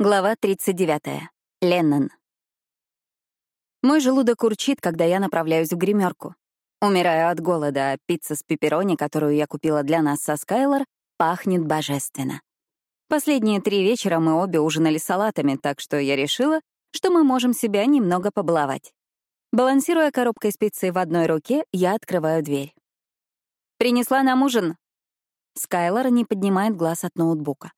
Глава 39. Леннон. Мой желудок урчит, когда я направляюсь в гримерку. Умираю от голода, а пицца с пепперони, которую я купила для нас со Скайлор, пахнет божественно. Последние три вечера мы обе ужинали салатами, так что я решила, что мы можем себя немного побаловать. Балансируя коробкой с пиццей в одной руке, я открываю дверь. «Принесла нам ужин?» Скайлор не поднимает глаз от ноутбука.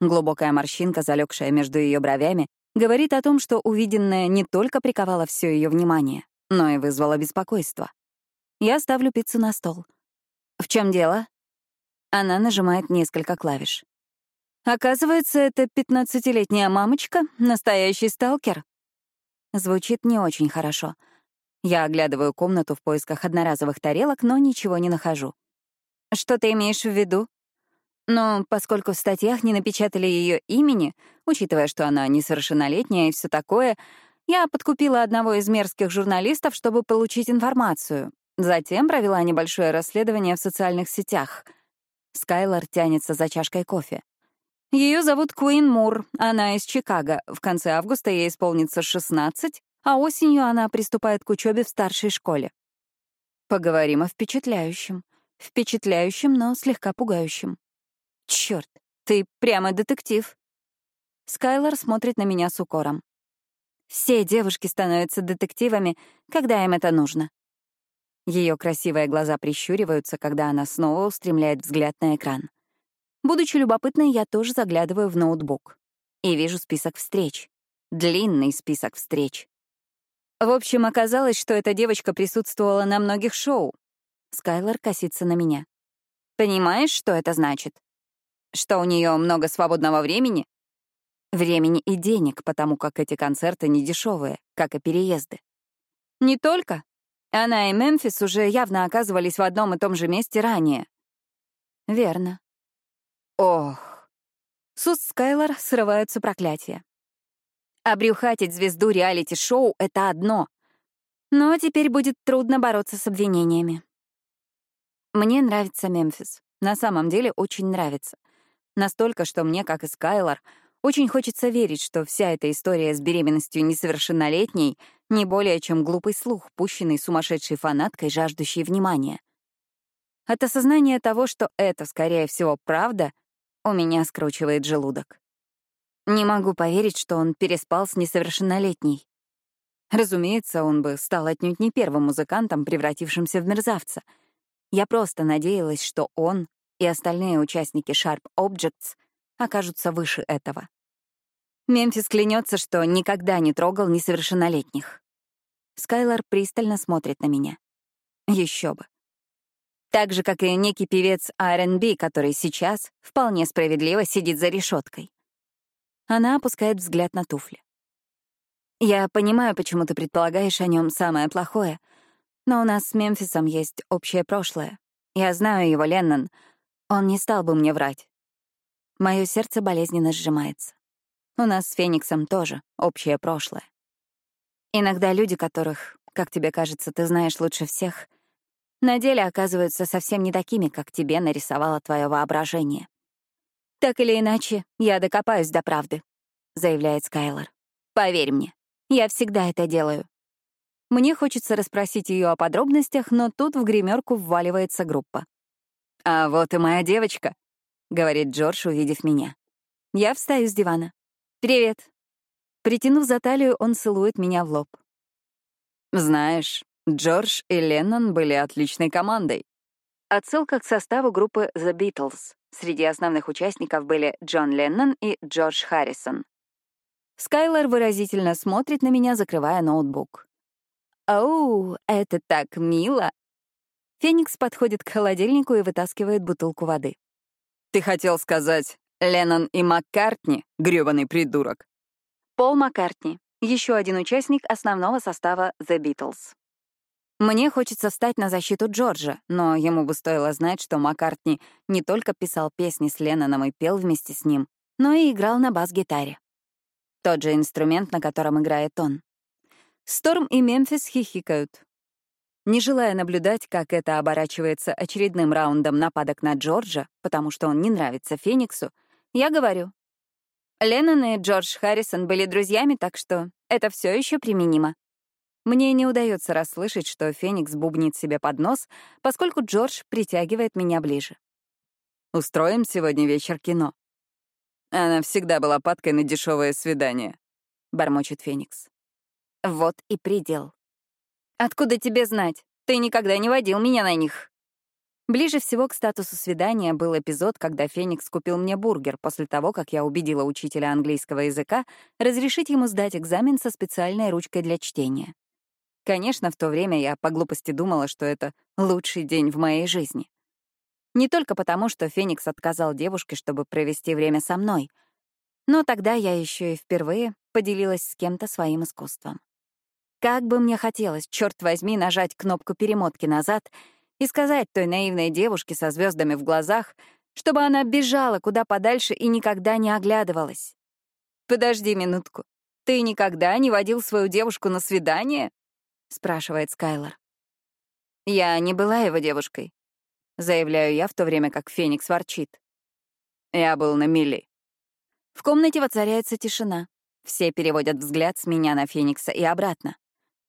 Глубокая морщинка, залегшая между ее бровями, говорит о том, что увиденное не только приковало все ее внимание, но и вызвало беспокойство. Я ставлю пиццу на стол. «В чем дело?» Она нажимает несколько клавиш. Оказывается, это пятнадцатилетняя мамочка — настоящий сталкер. Звучит не очень хорошо. Я оглядываю комнату в поисках одноразовых тарелок, но ничего не нахожу. «Что ты имеешь в виду?» Но поскольку в статьях не напечатали ее имени, учитывая, что она несовершеннолетняя и все такое, я подкупила одного из мерзких журналистов, чтобы получить информацию. Затем провела небольшое расследование в социальных сетях. Скайлор тянется за чашкой кофе. Ее зовут Куин Мур, она из Чикаго. В конце августа ей исполнится 16, а осенью она приступает к учебе в старшей школе. Поговорим о впечатляющем. Впечатляющем, но слегка пугающем. Черт, ты прямо детектив. Скайлор смотрит на меня с укором. Все девушки становятся детективами, когда им это нужно. Ее красивые глаза прищуриваются, когда она снова устремляет взгляд на экран. Будучи любопытной, я тоже заглядываю в ноутбук. И вижу список встреч. Длинный список встреч. В общем, оказалось, что эта девочка присутствовала на многих шоу. Скайлор косится на меня. Понимаешь, что это значит? Что у нее много свободного времени? Времени и денег, потому как эти концерты не дешевые, как и переезды. Не только. Она и Мемфис уже явно оказывались в одном и том же месте ранее. Верно. Ох. С уст Скайлор срываются проклятия. Обрюхатить звезду реалити-шоу — это одно. Но теперь будет трудно бороться с обвинениями. Мне нравится Мемфис. На самом деле очень нравится. Настолько, что мне, как и Скайлор, очень хочется верить, что вся эта история с беременностью несовершеннолетней не более чем глупый слух, пущенный сумасшедшей фанаткой, жаждущей внимания. От осознания того, что это, скорее всего, правда, у меня скручивает желудок. Не могу поверить, что он переспал с несовершеннолетней. Разумеется, он бы стал отнюдь не первым музыкантом, превратившимся в мерзавца. Я просто надеялась, что он и остальные участники Sharp Objects окажутся выше этого. Мемфис клянется, что никогда не трогал несовершеннолетних. Скайлор пристально смотрит на меня. Еще бы. Так же, как и некий певец R&B, который сейчас вполне справедливо сидит за решеткой. Она опускает взгляд на туфли. Я понимаю, почему ты предполагаешь о нем самое плохое, но у нас с Мемфисом есть общее прошлое. Я знаю его, Леннон, он не стал бы мне врать. Мое сердце болезненно сжимается. У нас с Фениксом тоже общее прошлое. Иногда люди, которых, как тебе кажется, ты знаешь лучше всех, на деле оказываются совсем не такими, как тебе нарисовало твое воображение. «Так или иначе, я докопаюсь до правды», — заявляет Скайлор. «Поверь мне, я всегда это делаю». Мне хочется расспросить ее о подробностях, но тут в гримерку вваливается группа. «А вот и моя девочка», — говорит Джордж, увидев меня. Я встаю с дивана. «Привет». Притянув за талию, он целует меня в лоб. «Знаешь, Джордж и Леннон были отличной командой». Отсылка к составу группы The Beatles. Среди основных участников были Джон Леннон и Джордж Харрисон. Скайлор выразительно смотрит на меня, закрывая ноутбук. «Оу, это так мило!» Феникс подходит к холодильнику и вытаскивает бутылку воды. «Ты хотел сказать Леннон и Маккартни, грёбаный придурок?» Пол Маккартни, еще один участник основного состава The Beatles. Мне хочется встать на защиту Джорджа, но ему бы стоило знать, что Маккартни не только писал песни с Ленноном и пел вместе с ним, но и играл на бас-гитаре. Тот же инструмент, на котором играет он. Сторм и Мемфис хихикают. Не желая наблюдать, как это оборачивается очередным раундом нападок на Джорджа, потому что он не нравится Фениксу, я говорю. Леннон и Джордж Харрисон были друзьями, так что это все еще применимо. Мне не удается расслышать, что Феникс бубнит себе под нос, поскольку Джордж притягивает меня ближе. «Устроим сегодня вечер кино». Она всегда была падкой на дешевое свидание, бормочет Феникс. Вот и предел. Откуда тебе знать? Ты никогда не водил меня на них. Ближе всего к статусу свидания был эпизод, когда Феникс купил мне бургер после того, как я убедила учителя английского языка разрешить ему сдать экзамен со специальной ручкой для чтения. Конечно, в то время я по глупости думала, что это лучший день в моей жизни. Не только потому, что Феникс отказал девушке, чтобы провести время со мной, но тогда я еще и впервые поделилась с кем-то своим искусством. Как бы мне хотелось, черт возьми, нажать кнопку перемотки назад — и сказать той наивной девушке со звездами в глазах, чтобы она бежала куда подальше и никогда не оглядывалась. «Подожди минутку. Ты никогда не водил свою девушку на свидание?» — спрашивает Скайлор. «Я не была его девушкой», — заявляю я, в то время как Феникс ворчит. «Я был на мили». В комнате воцаряется тишина. Все переводят взгляд с меня на Феникса и обратно.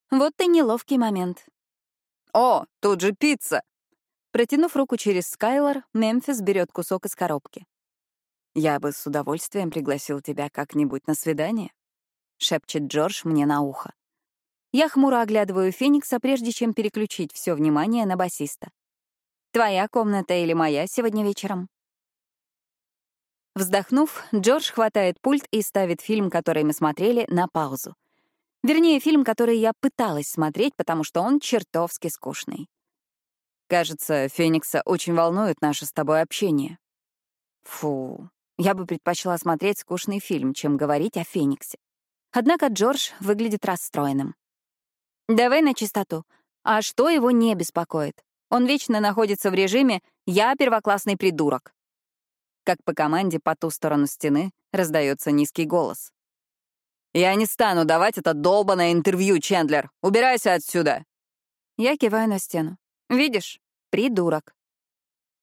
Вот и неловкий момент. «О, тут же пицца!» Протянув руку через Скайлор, Мемфис берет кусок из коробки. «Я бы с удовольствием пригласил тебя как-нибудь на свидание», — шепчет Джордж мне на ухо. Я хмуро оглядываю Феникса, прежде чем переключить все внимание на басиста. «Твоя комната или моя сегодня вечером?» Вздохнув, Джордж хватает пульт и ставит фильм, который мы смотрели, на паузу. Вернее, фильм, который я пыталась смотреть, потому что он чертовски скучный. Кажется, Феникса очень волнует наше с тобой общение. Фу, я бы предпочла смотреть скучный фильм, чем говорить о Фениксе. Однако Джордж выглядит расстроенным. Давай на чистоту. А что его не беспокоит? Он вечно находится в режиме «я первоклассный придурок». Как по команде по ту сторону стены раздается низкий голос. «Я не стану давать это долбанное интервью, Чендлер. Убирайся отсюда!» Я киваю на стену. «Видишь? Придурок».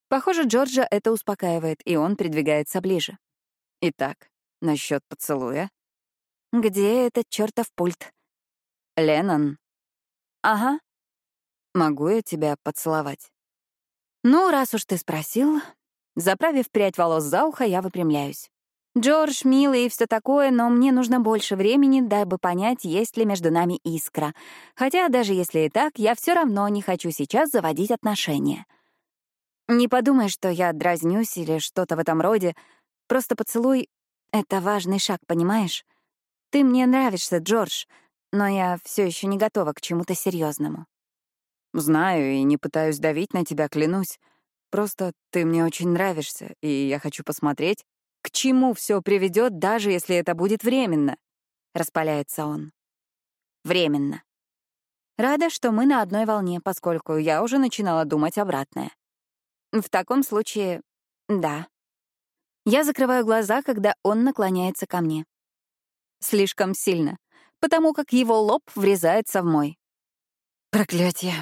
Похоже, Джорджа это успокаивает, и он придвигается ближе. Итак, насчет поцелуя. Где этот чертов пульт? Леннон. Ага. Могу я тебя поцеловать? Ну, раз уж ты спросил. Заправив прядь волос за ухо, я выпрямляюсь. Джордж милый и все такое, но мне нужно больше времени, дабы понять, есть ли между нами искра. Хотя даже если и так, я все равно не хочу сейчас заводить отношения. Не подумай, что я дразнюсь или что-то в этом роде. Просто поцелуй — это важный шаг, понимаешь? Ты мне нравишься, Джордж, но я все еще не готова к чему-то серьезному. Знаю и не пытаюсь давить на тебя, клянусь. Просто ты мне очень нравишься, и я хочу посмотреть, к чему все приведет, даже если это будет временно? Распаляется он. Временно. Рада, что мы на одной волне, поскольку я уже начинала думать обратное. В таком случае, да. Я закрываю глаза, когда он наклоняется ко мне. Слишком сильно, потому как его лоб врезается в мой. Проклятие.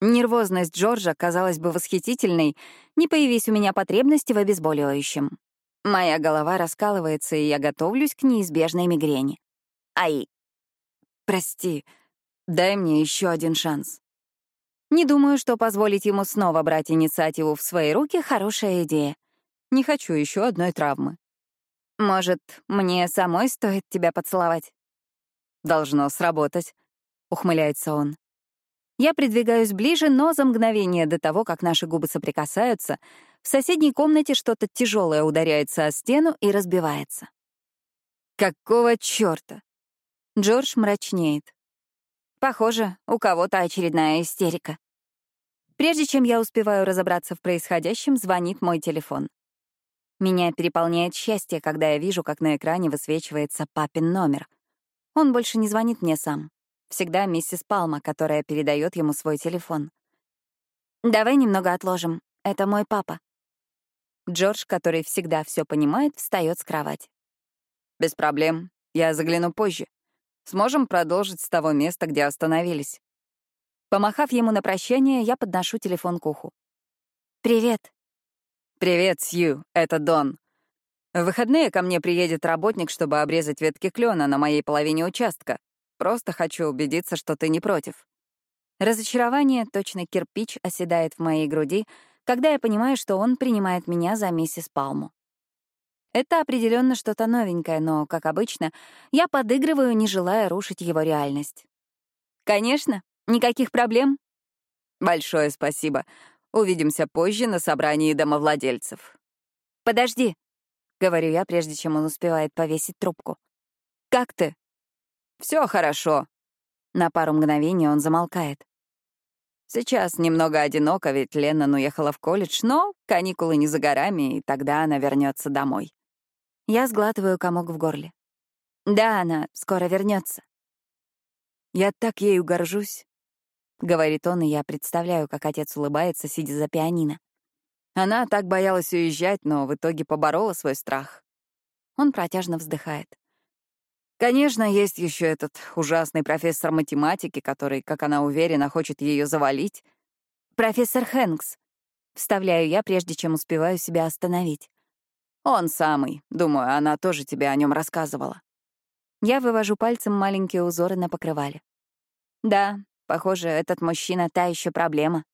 Нервозность Джорджа казалась бы восхитительной, не появись у меня потребности в обезболивающем. Моя голова раскалывается, и я готовлюсь к неизбежной мигрени. Ай, прости, дай мне еще один шанс. Не думаю, что позволить ему снова брать инициативу в свои руки — хорошая идея. Не хочу еще одной травмы. Может, мне самой стоит тебя поцеловать? Должно сработать, — ухмыляется он. Я придвигаюсь ближе, но за мгновение до того, как наши губы соприкасаются, в соседней комнате что-то тяжелое ударяется о стену и разбивается. Какого чёрта? Джордж мрачнеет. Похоже, у кого-то очередная истерика. Прежде чем я успеваю разобраться в происходящем, звонит мой телефон. Меня переполняет счастье, когда я вижу, как на экране высвечивается папин номер. Он больше не звонит мне сам. Всегда миссис Палма, которая передает ему свой телефон. «Давай немного отложим. Это мой папа». Джордж, который всегда все понимает, встает с кровати. «Без проблем. Я загляну позже. Сможем продолжить с того места, где остановились». Помахав ему на прощание, я подношу телефон к уху. «Привет». «Привет, Сью. Это Дон. В выходные ко мне приедет работник, чтобы обрезать ветки клена на моей половине участка. Просто хочу убедиться, что ты не против. Разочарование, точно кирпич, оседает в моей груди, когда я понимаю, что он принимает меня за миссис Палму. Это определенно что-то новенькое, но, как обычно, я подыгрываю, не желая рушить его реальность. Конечно, никаких проблем. Большое спасибо. Увидимся позже на собрании домовладельцев. Подожди, говорю я, прежде чем он успевает повесить трубку. Как ты? Все хорошо. На пару мгновений он замолкает. Сейчас немного одиноко, ведь Леннон уехала в колледж, но каникулы не за горами, и тогда она вернется домой. Я сглатываю комок в горле. Да, она скоро вернется. Я так ею горжусь, — говорит он, и я представляю, как отец улыбается, сидя за пианино. Она так боялась уезжать, но в итоге поборола свой страх. Он протяжно вздыхает. Конечно, есть еще этот ужасный профессор математики, который, как она уверена, хочет ее завалить. Профессор Хэнкс. Вставляю я, прежде чем успеваю себя остановить. Он самый. Думаю, она тоже тебе о нем рассказывала. Я вывожу пальцем маленькие узоры на покрывале. Да, похоже, этот мужчина — та еще проблема.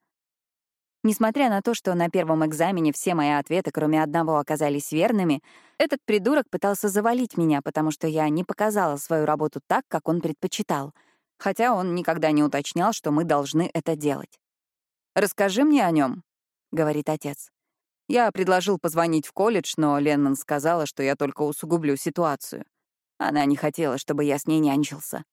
Несмотря на то, что на первом экзамене все мои ответы, кроме одного, оказались верными, этот придурок пытался завалить меня, потому что я не показала свою работу так, как он предпочитал, хотя он никогда не уточнял, что мы должны это делать. «Расскажи мне о нем, говорит отец. Я предложил позвонить в колледж, но Леннон сказала, что я только усугублю ситуацию. Она не хотела, чтобы я с ней нянчился.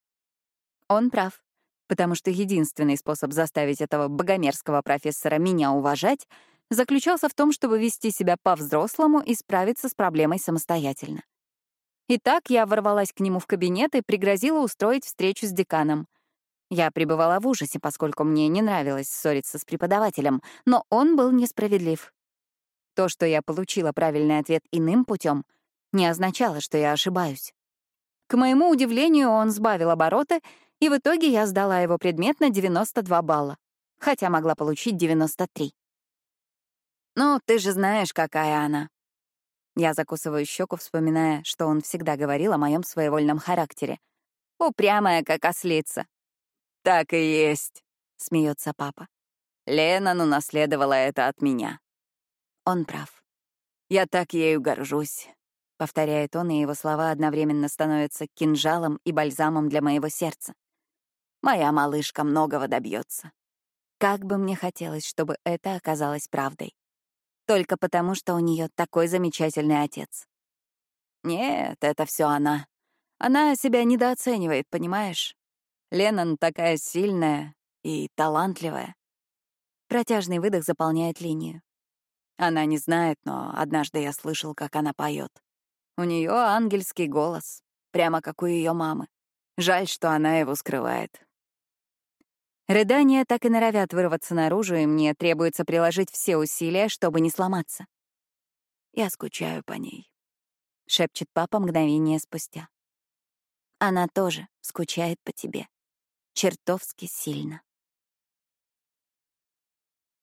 Он прав потому что единственный способ заставить этого богомерзкого профессора меня уважать заключался в том, чтобы вести себя по-взрослому и справиться с проблемой самостоятельно. Итак, я ворвалась к нему в кабинет и пригрозила устроить встречу с деканом. Я пребывала в ужасе, поскольку мне не нравилось ссориться с преподавателем, но он был несправедлив. То, что я получила правильный ответ иным путем, не означало, что я ошибаюсь. К моему удивлению, он сбавил обороты — и в итоге я сдала его предмет на 92 балла, хотя могла получить 93. «Ну, ты же знаешь, какая она». Я закусываю щеку, вспоминая, что он всегда говорил о моем своевольном характере. «Упрямая, как ослица». «Так и есть», — смеется папа. Леннон унаследовала это от меня. Он прав. Я так ею горжусь. — повторяет он, и его слова одновременно становятся кинжалом и бальзамом для моего сердца. Моя малышка многого добьется. Как бы мне хотелось, чтобы это оказалось правдой. Только потому, что у нее такой замечательный отец. Нет, это все она. Она себя недооценивает, понимаешь? Леннон такая сильная и талантливая. Протяжный выдох заполняет линию. Она не знает, но однажды я слышал, как она поет. У нее ангельский голос, прямо как у ее мамы. Жаль, что она его скрывает. Рыдания так и норовят вырваться наружу, и мне требуется приложить все усилия, чтобы не сломаться. «Я скучаю по ней», — шепчет папа мгновение спустя. «Она тоже скучает по тебе. Чертовски сильно».